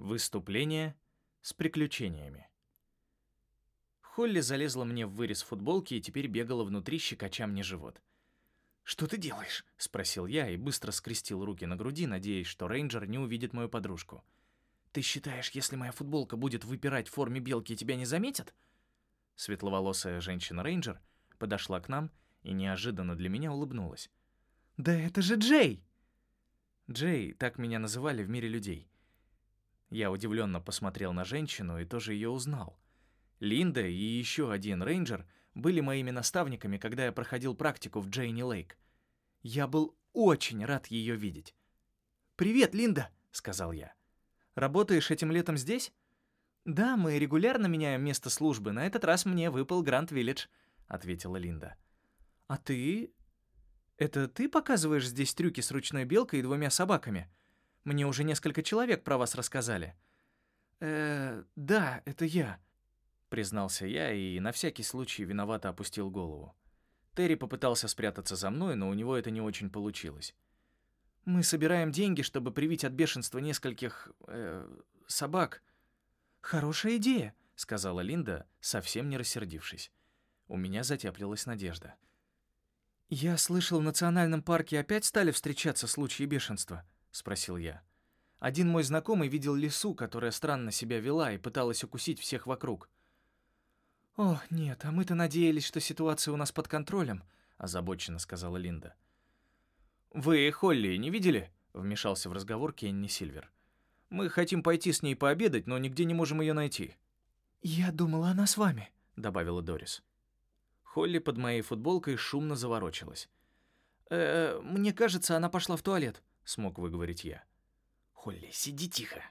Выступление с приключениями. Холли залезла мне в вырез футболки и теперь бегала внутри, щекоча мне живот. «Что ты делаешь?» — спросил я и быстро скрестил руки на груди, надеясь, что рейнджер не увидит мою подружку. «Ты считаешь, если моя футболка будет выпирать в форме белки, тебя не заметят?» Светловолосая женщина-рейнджер подошла к нам и неожиданно для меня улыбнулась. «Да это же Джей!» Джей, так меня называли в мире людей. Я удивленно посмотрел на женщину и тоже ее узнал. Линда и еще один рейнджер были моими наставниками, когда я проходил практику в Джейни Лейк. Я был очень рад ее видеть. «Привет, Линда!» — сказал я. «Работаешь этим летом здесь?» «Да, мы регулярно меняем место службы. На этот раз мне выпал Гранд Виллидж», — ответила Линда. «А ты...» «Это ты показываешь здесь трюки с ручной белкой и двумя собаками?» Мне уже несколько человек про вас рассказали». «Э, да, это я», — признался я и на всякий случай виновато опустил голову. Терри попытался спрятаться за мной, но у него это не очень получилось. «Мы собираем деньги, чтобы привить от бешенства нескольких... Э, собак». «Хорошая идея», — сказала Линда, совсем не рассердившись. У меня затеплилась надежда. «Я слышал, в национальном парке опять стали встречаться случаи бешенства», — спросил я. Один мой знакомый видел лису, которая странно себя вела и пыталась укусить всех вокруг. «О, нет, а мы-то надеялись, что ситуация у нас под контролем», — озабоченно сказала Линда. «Вы Холли не видели?» — вмешался в разговор Кенни Сильвер. «Мы хотим пойти с ней пообедать, но нигде не можем ее найти». «Я думала, она с вами», — добавила Дорис. Холли под моей футболкой шумно заворочилась. «Э, -э мне кажется, она пошла в туалет», смог выговорить я. «Холли, сиди тихо».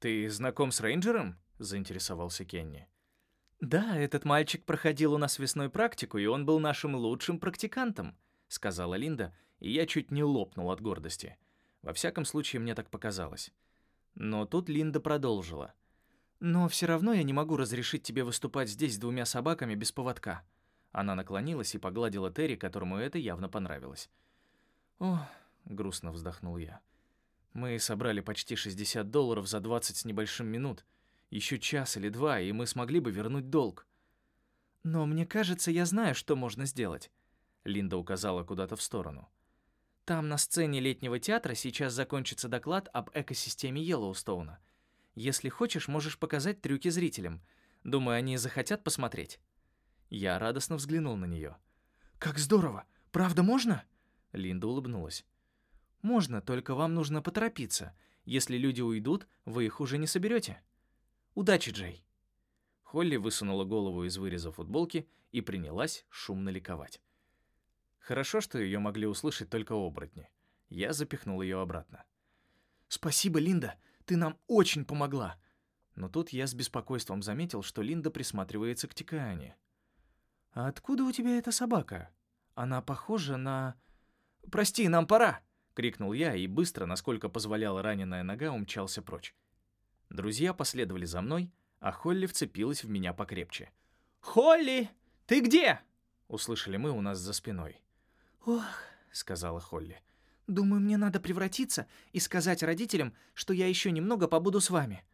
«Ты знаком с рейнджером?» — заинтересовался Кенни. «Да, этот мальчик проходил у нас весной практику, и он был нашим лучшим практикантом», — сказала Линда, и я чуть не лопнул от гордости. Во всяком случае, мне так показалось. Но тут Линда продолжила. «Но все равно я не могу разрешить тебе выступать здесь с двумя собаками без поводка». Она наклонилась и погладила Терри, которому это явно понравилось. «О, — грустно вздохнул я. «Мы собрали почти 60 долларов за 20 с небольшим минут. Еще час или два, и мы смогли бы вернуть долг». «Но мне кажется, я знаю, что можно сделать», — Линда указала куда-то в сторону. «Там на сцене летнего театра сейчас закончится доклад об экосистеме Йеллоустоуна. Если хочешь, можешь показать трюки зрителям. Думаю, они захотят посмотреть». Я радостно взглянул на нее. «Как здорово! Правда можно?» Линда улыбнулась. Можно, только вам нужно поторопиться. Если люди уйдут, вы их уже не соберете. Удачи, Джей. Холли высунула голову из выреза футболки и принялась шумно ликовать. Хорошо, что ее могли услышать только оборотни. Я запихнул ее обратно. «Спасибо, Линда, ты нам очень помогла!» Но тут я с беспокойством заметил, что Линда присматривается к Тикаане. «А откуда у тебя эта собака? Она похожа на...» «Прости, нам пора!» — крикнул я и быстро, насколько позволяла раненая нога, умчался прочь. Друзья последовали за мной, а Холли вцепилась в меня покрепче. «Холли, ты где?» — услышали мы у нас за спиной. «Ох», — сказала Холли, — «думаю, мне надо превратиться и сказать родителям, что я еще немного побуду с вами».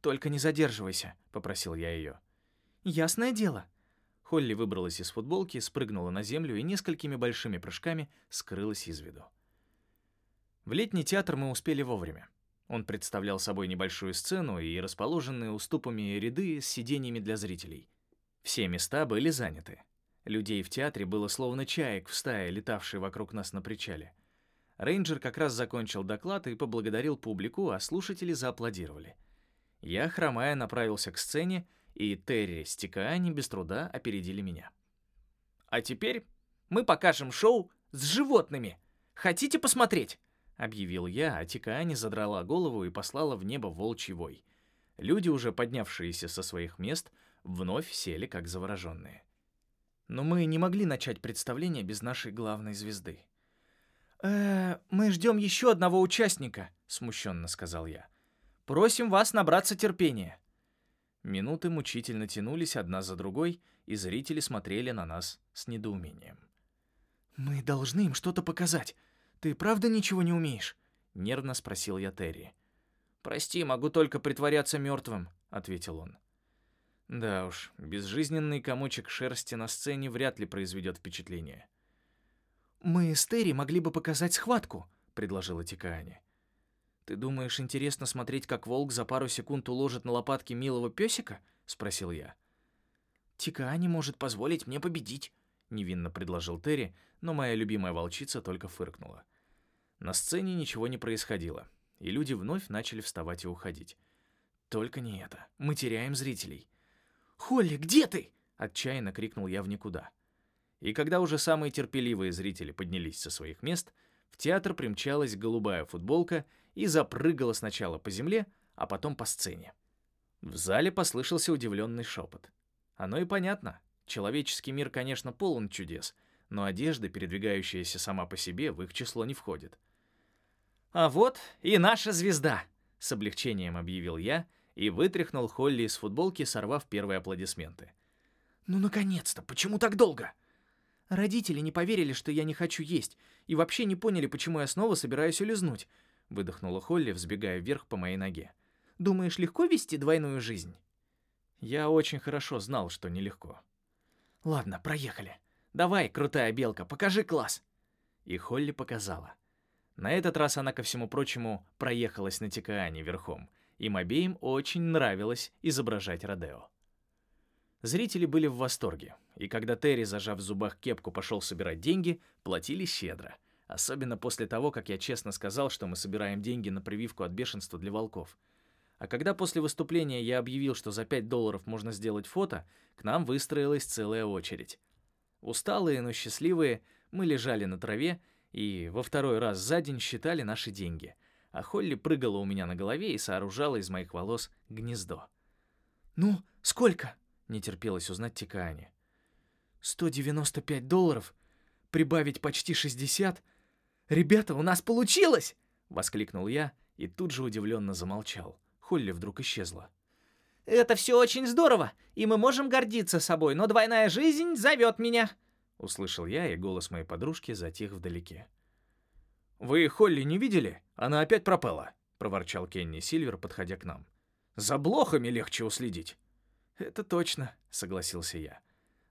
«Только не задерживайся», — попросил я ее. «Ясное дело». Холли выбралась из футболки, спрыгнула на землю и несколькими большими прыжками скрылась из виду. В летний театр мы успели вовремя. Он представлял собой небольшую сцену и расположенные уступами ряды с сиденьями для зрителей. Все места были заняты. Людей в театре было словно чаек в стае, летавшей вокруг нас на причале. Рейнджер как раз закончил доклад и поблагодарил публику, а слушатели зааплодировали. Я, хромая, направился к сцене, и Терри с Тикаани без труда опередили меня. «А теперь мы покажем шоу с животными. Хотите посмотреть?» — объявил я, а Тикаани задрала голову и послала в небо волчий вой. Люди, уже поднявшиеся со своих мест, вновь сели как завороженные. Но мы не могли начать представление без нашей главной звезды. «Э, мы ждем еще одного участника», — смущенно сказал я. «Просим вас набраться терпения». Минуты мучительно тянулись одна за другой, и зрители смотрели на нас с недоумением. «Мы должны им что-то показать», «Ты правда ничего не умеешь?» — нервно спросил я Терри. «Прости, могу только притворяться мертвым», — ответил он. Да уж, безжизненный комочек шерсти на сцене вряд ли произведет впечатление. «Мы с Терри могли бы показать схватку», — предложила Тикаани. «Ты думаешь, интересно смотреть, как волк за пару секунд уложит на лопатки милого песика?» — спросил я. «Тикаани может позволить мне победить», — невинно предложил Терри, но моя любимая волчица только фыркнула. На сцене ничего не происходило, и люди вновь начали вставать и уходить. Только не это. Мы теряем зрителей. «Холли, где ты?» — отчаянно крикнул я в никуда. И когда уже самые терпеливые зрители поднялись со своих мест, в театр примчалась голубая футболка и запрыгала сначала по земле, а потом по сцене. В зале послышался удивленный шепот. Оно и понятно. Человеческий мир, конечно, полон чудес, но одежда, передвигающаяся сама по себе, в их число не входит. «А вот и наша звезда!» — с облегчением объявил я и вытряхнул Холли из футболки, сорвав первые аплодисменты. «Ну, наконец-то! Почему так долго?» «Родители не поверили, что я не хочу есть, и вообще не поняли, почему я снова собираюсь улизнуть», — выдохнула Холли, взбегая вверх по моей ноге. «Думаешь, легко вести двойную жизнь?» Я очень хорошо знал, что нелегко. «Ладно, проехали. Давай, крутая белка, покажи класс!» И Холли показала. На этот раз она, ко всему прочему, проехалась на Тикаане верхом, им обеим очень нравилось изображать Родео. Зрители были в восторге, и когда Терри, зажав в зубах кепку, пошел собирать деньги, платили щедро. Особенно после того, как я честно сказал, что мы собираем деньги на прививку от бешенства для волков. А когда после выступления я объявил, что за 5 долларов можно сделать фото, к нам выстроилась целая очередь. Усталые, но счастливые, мы лежали на траве и во второй раз за день считали наши деньги — а Холли прыгала у меня на голове и сооружала из моих волос гнездо. «Ну, сколько?» — не терпелось узнать Тикаани. «Сто девяносто пять долларов? Прибавить почти шестьдесят? Ребята, у нас получилось!» — воскликнул я и тут же удивленно замолчал. Холли вдруг исчезла. «Это все очень здорово, и мы можем гордиться собой, но двойная жизнь зовет меня!» Услышал я, и голос моей подружки затих вдалеке. «Вы Холли не видели? Она опять пропала», — проворчал Кенни Сильвер, подходя к нам. «За блохами легче уследить». «Это точно», — согласился я.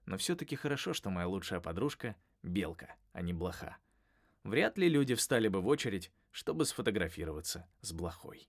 «Но все-таки хорошо, что моя лучшая подружка — белка, а не блоха. Вряд ли люди встали бы в очередь, чтобы сфотографироваться с блохой».